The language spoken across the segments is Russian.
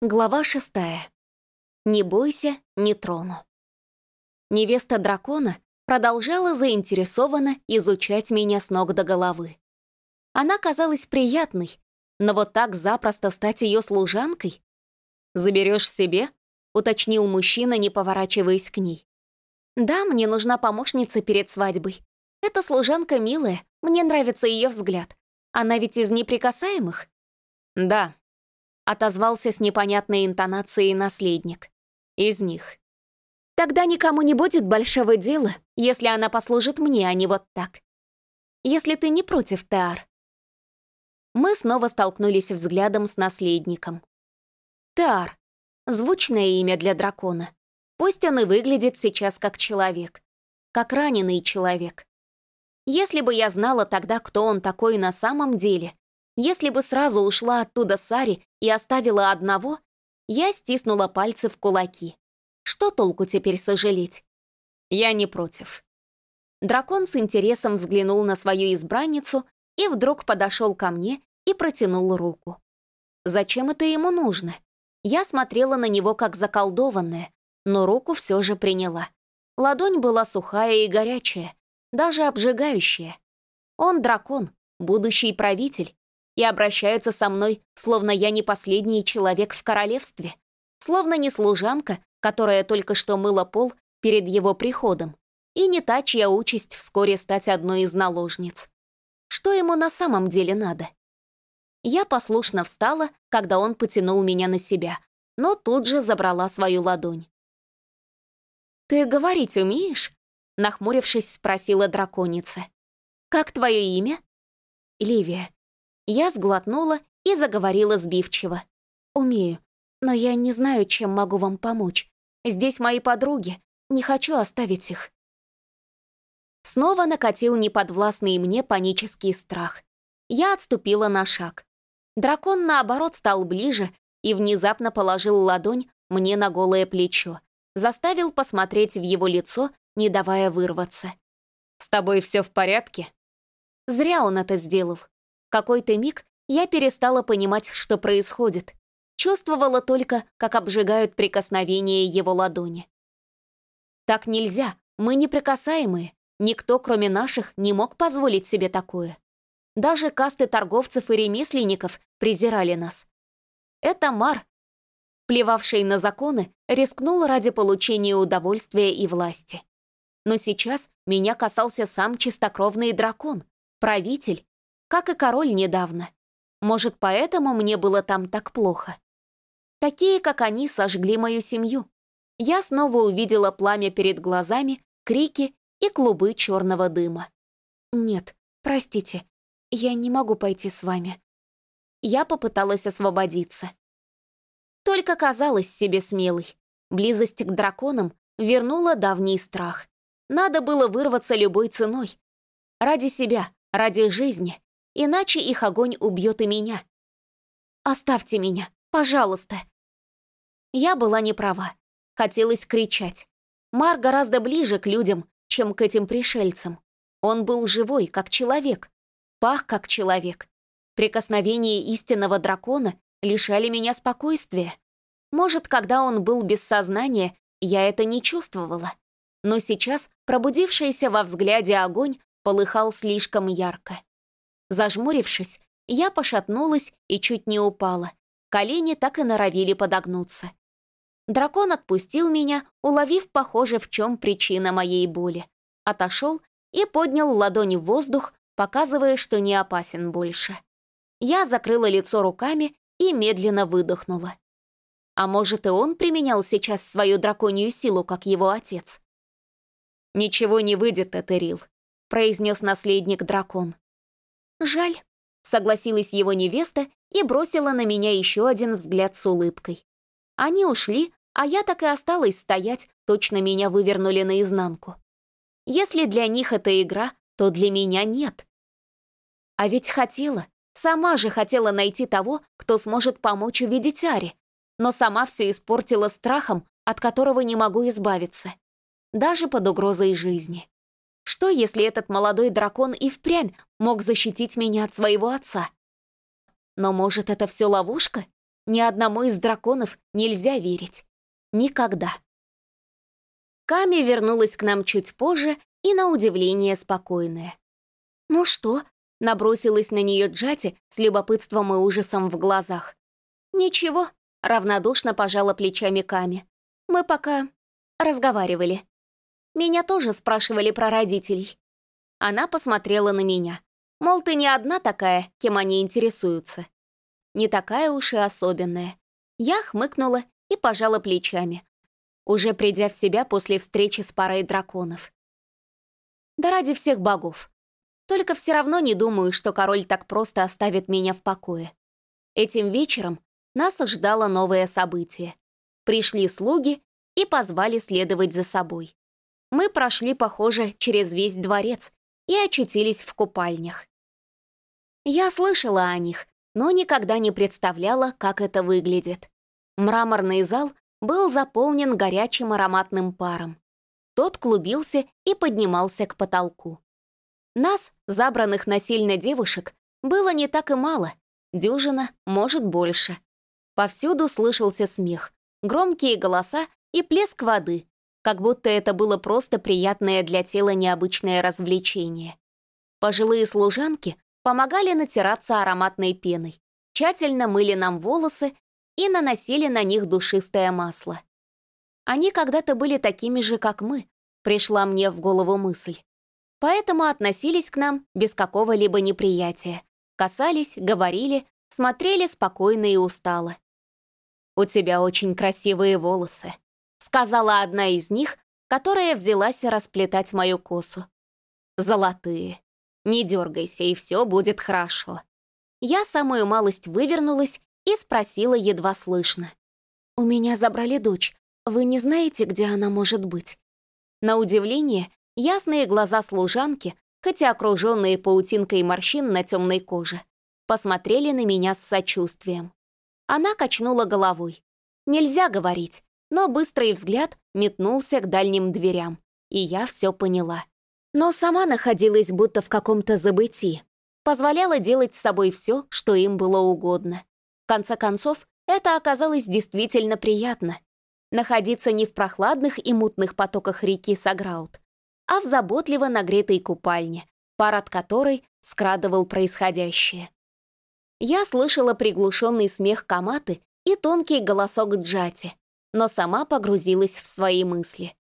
Глава шестая. Не бойся, не трону. Невеста дракона продолжала заинтересованно изучать меня с ног до головы. Она казалась приятной, но вот так запросто стать ее служанкой? «Заберешь себе?» — уточнил мужчина, не поворачиваясь к ней. «Да, мне нужна помощница перед свадьбой. Эта служанка милая, мне нравится ее взгляд. Она ведь из неприкасаемых?» «Да», отозвался с непонятной интонацией наследник. Из них. Тогда никому не будет большого дела, если она послужит мне, а не вот так. Если ты не против, Теар. Мы снова столкнулись взглядом с наследником. Теар. Звучное имя для дракона. Пусть он и выглядит сейчас как человек. Как раненый человек. Если бы я знала тогда, кто он такой на самом деле, если бы сразу ушла оттуда Сари и оставила одного, я стиснула пальцы в кулаки. Что толку теперь сожалеть? Я не против. Дракон с интересом взглянул на свою избранницу и вдруг подошел ко мне и протянул руку. Зачем это ему нужно? Я смотрела на него как заколдованная, но руку все же приняла. Ладонь была сухая и горячая, даже обжигающая. Он дракон, будущий правитель, и обращаются со мной, словно я не последний человек в королевстве, словно не служанка, которая только что мыла пол перед его приходом, и не та, чья участь вскоре стать одной из наложниц. Что ему на самом деле надо? Я послушно встала, когда он потянул меня на себя, но тут же забрала свою ладонь. «Ты говорить умеешь?» — нахмурившись, спросила драконица. «Как твое имя?» «Ливия», я сглотнула и заговорила сбивчиво. «Умею, но я не знаю, чем могу вам помочь. Здесь мои подруги, не хочу оставить их». Снова накатил неподвластный мне панический страх. Я отступила на шаг. Дракон, наоборот, стал ближе и внезапно положил ладонь мне на голое плечо, заставил посмотреть в его лицо, не давая вырваться. «С тобой все в порядке?» Зря он это сделал какой-то миг я перестала понимать, что происходит. Чувствовала только, как обжигают прикосновения его ладони. Так нельзя, мы неприкасаемые. Никто, кроме наших, не мог позволить себе такое. Даже касты торговцев и ремесленников презирали нас. Это Мар, плевавший на законы, рискнул ради получения удовольствия и власти. Но сейчас меня касался сам чистокровный дракон, правитель, как и король недавно. Может, поэтому мне было там так плохо. Такие, как они, сожгли мою семью. Я снова увидела пламя перед глазами, крики и клубы черного дыма. «Нет, простите, я не могу пойти с вами». Я попыталась освободиться. Только казалась себе смелой. Близость к драконам вернула давний страх. Надо было вырваться любой ценой. Ради себя, ради жизни, иначе их огонь убьет и меня. «Оставьте меня, пожалуйста!» Я была не права. Хотелось кричать. Мар гораздо ближе к людям, чем к этим пришельцам. Он был живой, как человек. Пах, как человек. Прикосновения истинного дракона лишали меня спокойствия. Может, когда он был без сознания, я это не чувствовала. Но сейчас пробудившийся во взгляде огонь полыхал слишком ярко. Зажмурившись, я пошатнулась и чуть не упала. Колени так и норовили подогнуться. Дракон отпустил меня, уловив, похоже, в чем причина моей боли. Отошел и поднял ладони в воздух, показывая, что не опасен больше. Я закрыла лицо руками и медленно выдохнула. А может, и он применял сейчас свою драконью силу, как его отец? «Ничего не выйдет, Этерил», — произнес наследник дракон. «Жаль», — согласилась его невеста и бросила на меня еще один взгляд с улыбкой. Они ушли, а я так и осталась стоять, точно меня вывернули наизнанку. Если для них это игра, то для меня нет. А ведь хотела, сама же хотела найти того, кто сможет помочь увидеть Ари, но сама все испортила страхом, от которого не могу избавиться. Даже под угрозой жизни. Что, если этот молодой дракон и впрямь мог защитить меня от своего отца? Но может, это все ловушка? ни одному из драконов нельзя верить. Никогда. Ками вернулась к нам чуть позже и, на удивление, спокойная. «Ну что?» — набросилась на нее Джати с любопытством и ужасом в глазах. «Ничего», — равнодушно пожала плечами Ками. «Мы пока разговаривали. Меня тоже спрашивали про родителей». Она посмотрела на меня. Мол, ты не одна такая, кем они интересуются. Не такая уж и особенная. Я хмыкнула и пожала плечами, уже придя в себя после встречи с парой драконов. Да ради всех богов. Только все равно не думаю, что король так просто оставит меня в покое. Этим вечером нас ждало новое событие. Пришли слуги и позвали следовать за собой. Мы прошли, похоже, через весь дворец и очутились в купальнях. Я слышала о них, но никогда не представляла, как это выглядит. Мраморный зал был заполнен горячим ароматным паром. Тот клубился и поднимался к потолку. Нас, забранных насильно девушек, было не так и мало, дюжина, может, больше. Повсюду слышался смех, громкие голоса и плеск воды, как будто это было просто приятное для тела необычное развлечение. Пожилые служанки помогали натираться ароматной пеной, тщательно мыли нам волосы и наносили на них душистое масло. Они когда-то были такими же, как мы, пришла мне в голову мысль. Поэтому относились к нам без какого-либо неприятия, касались, говорили, смотрели спокойно и устало. «У тебя очень красивые волосы», сказала одна из них, которая взялась расплетать мою косу. «Золотые. Не дергайся, и все будет хорошо». Я самую малость вывернулась и спросила едва слышно. «У меня забрали дочь. Вы не знаете, где она может быть?» На удивление, ясные глаза служанки, хотя окруженные паутинкой морщин на темной коже, посмотрели на меня с сочувствием. Она качнула головой. Нельзя говорить, но быстрый взгляд метнулся к дальним дверям, и я все поняла. Но сама находилась будто в каком-то забытии, позволяла делать с собой все, что им было угодно. В конце концов, это оказалось действительно приятно. Находиться не в прохладных и мутных потоках реки Саграут, а в заботливо нагретой купальне, пар от которой скрадывал происходящее. Я слышала приглушенный смех Каматы и тонкий голосок Джати, но сама погрузилась в свои мысли.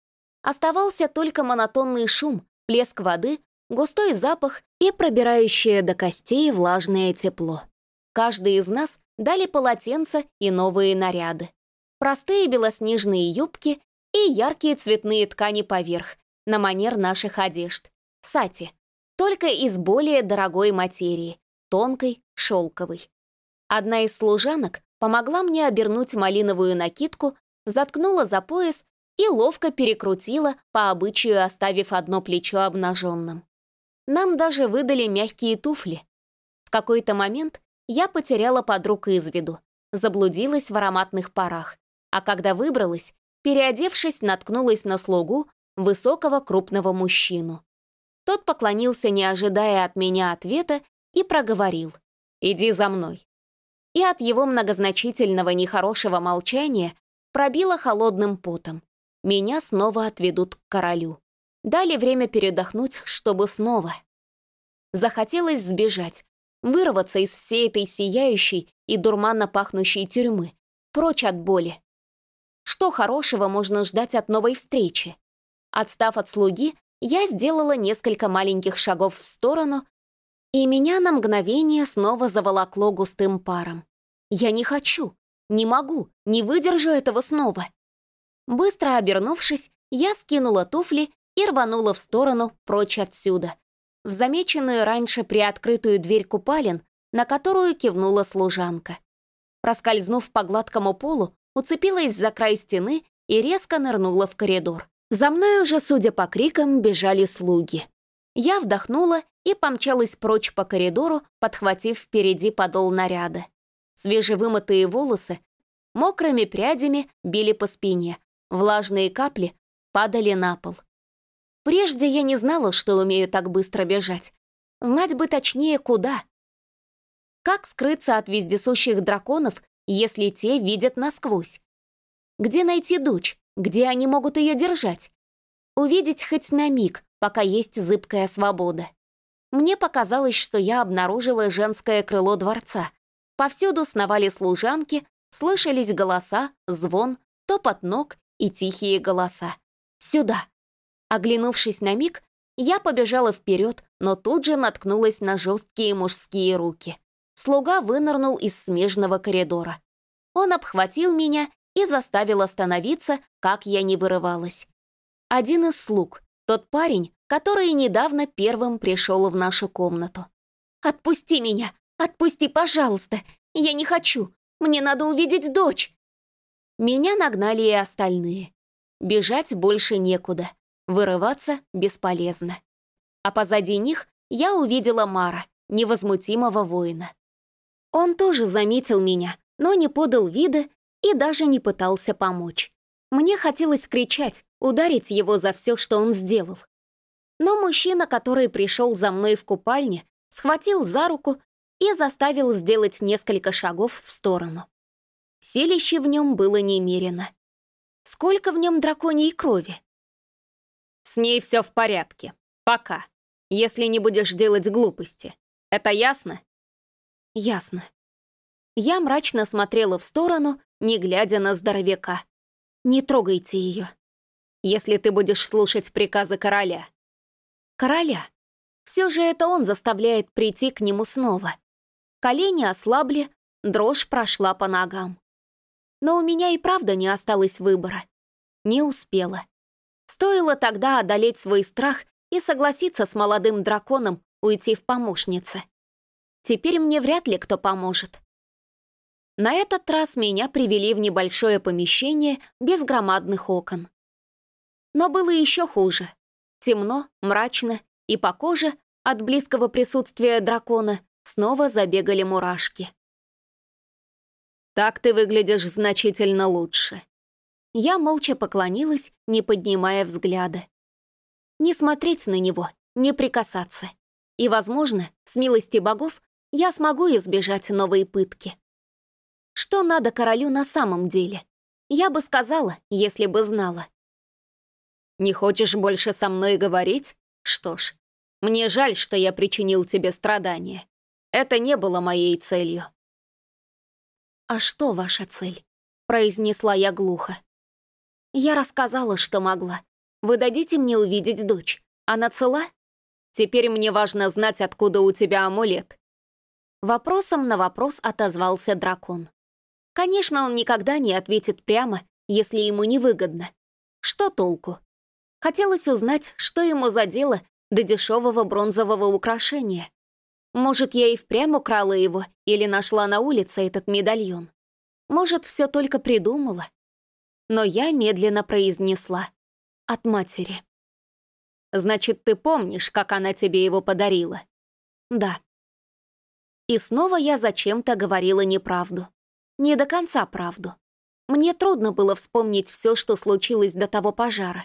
Оставался только монотонный шум, плеск воды, густой запах и пробирающее до костей влажное тепло. Каждый из нас дали полотенца и новые наряды. Простые белоснежные юбки и яркие цветные ткани поверх, на манер наших одежд. Сати, только из более дорогой материи, тонкой, шелковой. Одна из служанок помогла мне обернуть малиновую накидку заткнула за пояс и ловко перекрутила, по обычаю оставив одно плечо обнаженным. Нам даже выдали мягкие туфли. В какой-то момент я потеряла подруг из виду, заблудилась в ароматных парах, а когда выбралась, переодевшись, наткнулась на слугу высокого крупного мужчину. Тот поклонился, не ожидая от меня ответа, и проговорил «Иди за мной». И от его многозначительного нехорошего молчания пробила холодным потом. Меня снова отведут к королю. Дали время передохнуть, чтобы снова. Захотелось сбежать, вырваться из всей этой сияющей и дурманно пахнущей тюрьмы, прочь от боли. Что хорошего можно ждать от новой встречи? Отстав от слуги, я сделала несколько маленьких шагов в сторону, и меня на мгновение снова заволокло густым паром. Я не хочу, не могу, не выдержу этого снова. Быстро обернувшись, я скинула туфли и рванула в сторону, прочь отсюда, в замеченную раньше приоткрытую дверь купалин, на которую кивнула служанка. Проскользнув по гладкому полу, уцепилась за край стены и резко нырнула в коридор. За мной уже, судя по крикам, бежали слуги. Я вдохнула и помчалась прочь по коридору, подхватив впереди подол наряда. Свежевымытые волосы мокрыми прядями били по спине, влажные капли падали на пол. Прежде я не знала, что умею так быстро бежать. Знать бы точнее, куда. Как скрыться от вездесущих драконов если те видят насквозь? Где найти дочь? Где они могут ее держать? Увидеть хоть на миг, пока есть зыбкая свобода. Мне показалось, что я обнаружила женское крыло дворца. Повсюду сновали служанки, слышались голоса, звон, топот ног и тихие голоса. «Сюда!» Оглянувшись на миг, я побежала вперед, но тут же наткнулась на жесткие мужские руки. Слуга вынырнул из смежного коридора. Он обхватил меня и заставил остановиться, как я не вырывалась. Один из слуг, тот парень, который недавно первым пришел в нашу комнату. «Отпусти меня! Отпусти, пожалуйста! Я не хочу! Мне надо увидеть дочь!» Меня нагнали и остальные. Бежать больше некуда, вырываться бесполезно. А позади них я увидела Мара, невозмутимого воина. Он тоже заметил меня, но не подал вида и даже не пытался помочь. Мне хотелось кричать, ударить его за все, что он сделал. Но мужчина, который пришел за мной в купальне, схватил за руку и заставил сделать несколько шагов в сторону. Силище в нем было немерено. Сколько в нем драконьей крови? С ней все в порядке. Пока. Если не будешь делать глупости. Это ясно? Ясно. Я мрачно смотрела в сторону, не глядя на здоровяка. Не трогайте ее. Если ты будешь слушать приказы короля. Короля. Все же это он заставляет прийти к нему снова. Колени ослабли, дрожь прошла по ногам. Но у меня и правда не осталось выбора. Не успела. Стоило тогда одолеть свой страх и согласиться с молодым драконом уйти в помощницы. Теперь мне вряд ли кто поможет. На этот раз меня привели в небольшое помещение без громадных окон. Но было еще хуже. Темно, мрачно, и по коже от близкого присутствия дракона снова забегали мурашки. «Так ты выглядишь значительно лучше». Я молча поклонилась, не поднимая взгляда. Не смотреть на него, не прикасаться. И, возможно, с милости богов, я смогу избежать новой пытки. Что надо королю на самом деле? Я бы сказала, если бы знала. «Не хочешь больше со мной говорить? Что ж, мне жаль, что я причинил тебе страдания. Это не было моей целью». «А что ваша цель?» — произнесла я глухо. «Я рассказала, что могла. Вы дадите мне увидеть дочь? Она цела? Теперь мне важно знать, откуда у тебя амулет». Вопросом на вопрос отозвался дракон. Конечно, он никогда не ответит прямо, если ему невыгодно. Что толку? Хотелось узнать, что ему за дело до дешевого бронзового украшения. Может, я и впрямь украла его или нашла на улице этот медальон. Может, все только придумала. Но я медленно произнесла. От матери. «Значит, ты помнишь, как она тебе его подарила?» «Да». И снова я зачем-то говорила неправду. Не до конца правду. Мне трудно было вспомнить все, что случилось до того пожара.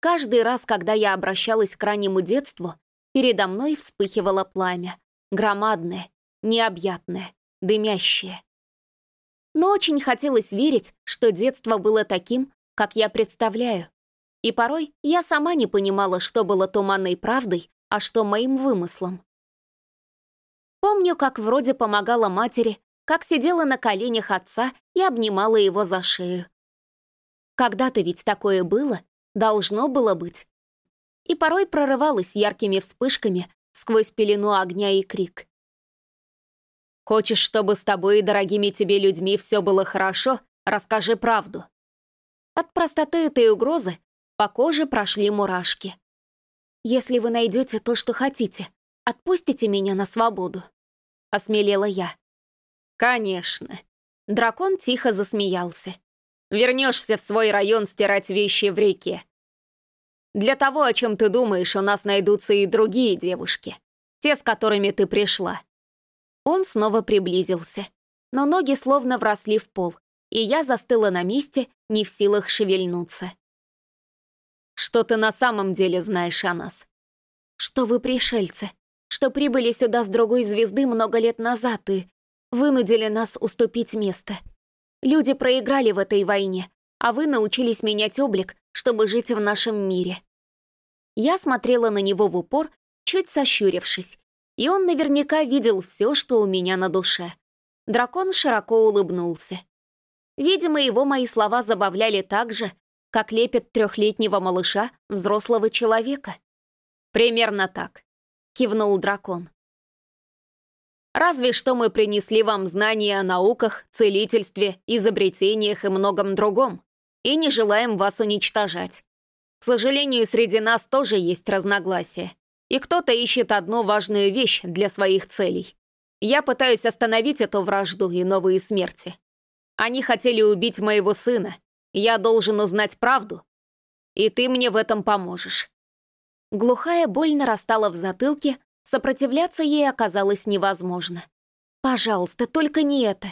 Каждый раз, когда я обращалась к раннему детству, передо мной вспыхивало пламя, громадное, необъятное, дымящее. Но очень хотелось верить, что детство было таким, как я представляю. И порой я сама не понимала, что было туманной правдой, а что моим вымыслом. Помню, как вроде помогала матери, как сидела на коленях отца и обнимала его за шею. Когда-то ведь такое было, должно было быть. И порой прорывалась яркими вспышками сквозь пелену огня и крик. «Хочешь, чтобы с тобой и дорогими тебе людьми все было хорошо? Расскажи правду». От простоты этой угрозы по коже прошли мурашки. «Если вы найдете то, что хотите, отпустите меня на свободу», — осмелела я. «Конечно». Дракон тихо засмеялся. «Вернешься в свой район стирать вещи в реке. Для того, о чем ты думаешь, у нас найдутся и другие девушки. Те, с которыми ты пришла». Он снова приблизился, но ноги словно вросли в пол, и я застыла на месте, не в силах шевельнуться. «Что ты на самом деле знаешь о нас?» «Что вы пришельцы, что прибыли сюда с другой звезды много лет назад и... вынудили нас уступить место. Люди проиграли в этой войне, а вы научились менять облик, чтобы жить в нашем мире. Я смотрела на него в упор, чуть сощурившись, и он наверняка видел все, что у меня на душе. Дракон широко улыбнулся. Видимо, его мои слова забавляли так же, как лепит трехлетнего малыша взрослого человека. «Примерно так», — кивнул дракон. «Разве что мы принесли вам знания о науках, целительстве, изобретениях и многом другом, и не желаем вас уничтожать. К сожалению, среди нас тоже есть разногласия, и кто-то ищет одну важную вещь для своих целей. Я пытаюсь остановить эту вражду и новые смерти. Они хотели убить моего сына, я должен узнать правду, и ты мне в этом поможешь». Глухая боль нарастала в затылке, сопротивляться ей оказалось невозможно. «Пожалуйста, только не это».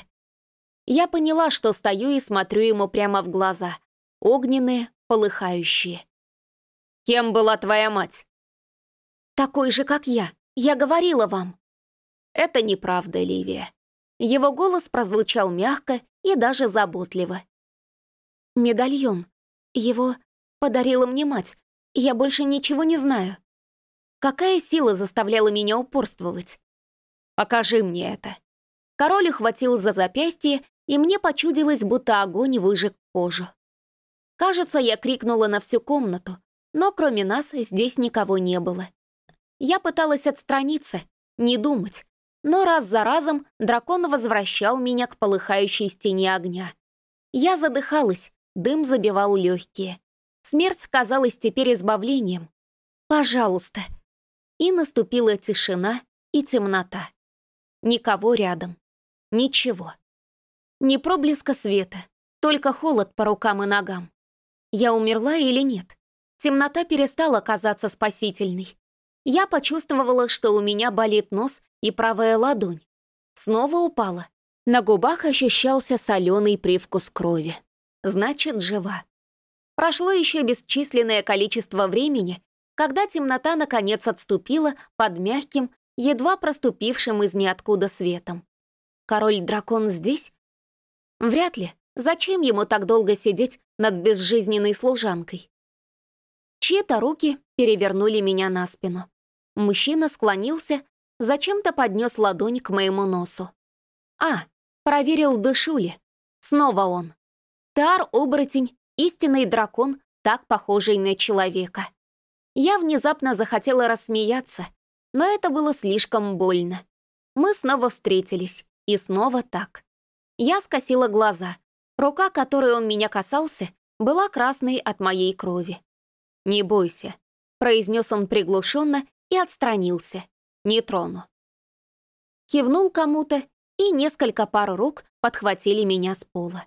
Я поняла, что стою и смотрю ему прямо в глаза, огненные, полыхающие. «Кем была твоя мать?» «Такой же, как я. Я говорила вам». «Это неправда, Ливия». Его голос прозвучал мягко и даже заботливо. Медальон. Его подарила мне мать. Я больше ничего не знаю. Какая сила заставляла меня упорствовать? Покажи мне это. Король ухватил за запястье, и мне почудилось, будто огонь выжег кожу. Кажется, я крикнула на всю комнату, но кроме нас здесь никого не было. Я пыталась отстраниться, не думать, но раз за разом дракон возвращал меня к полыхающей стене огня. Я задыхалась, Дым забивал легкие. Смерть казалась теперь избавлением. «Пожалуйста». И наступила тишина и темнота. Никого рядом. Ничего. Ни проблеска света, только холод по рукам и ногам. Я умерла или нет? Темнота перестала казаться спасительной. Я почувствовала, что у меня болит нос и правая ладонь. Снова упала. На губах ощущался соленый привкус крови значит, жива. Прошло еще бесчисленное количество времени, когда темнота наконец отступила под мягким, едва проступившим из ниоткуда светом. Король-дракон здесь? Вряд ли. Зачем ему так долго сидеть над безжизненной служанкой? Чьи-то руки перевернули меня на спину. Мужчина склонился, зачем-то поднес ладонь к моему носу. А, проверил, дышу ли. Снова он. Тар-оборотень, истинный дракон, так похожий на человека. Я внезапно захотела рассмеяться, но это было слишком больно. Мы снова встретились, и снова так. Я скосила глаза. Рука, которой он меня касался, была красной от моей крови. «Не бойся», — произнес он приглушенно и отстранился. «Не трону». Кивнул кому-то, и несколько пар рук подхватили меня с пола.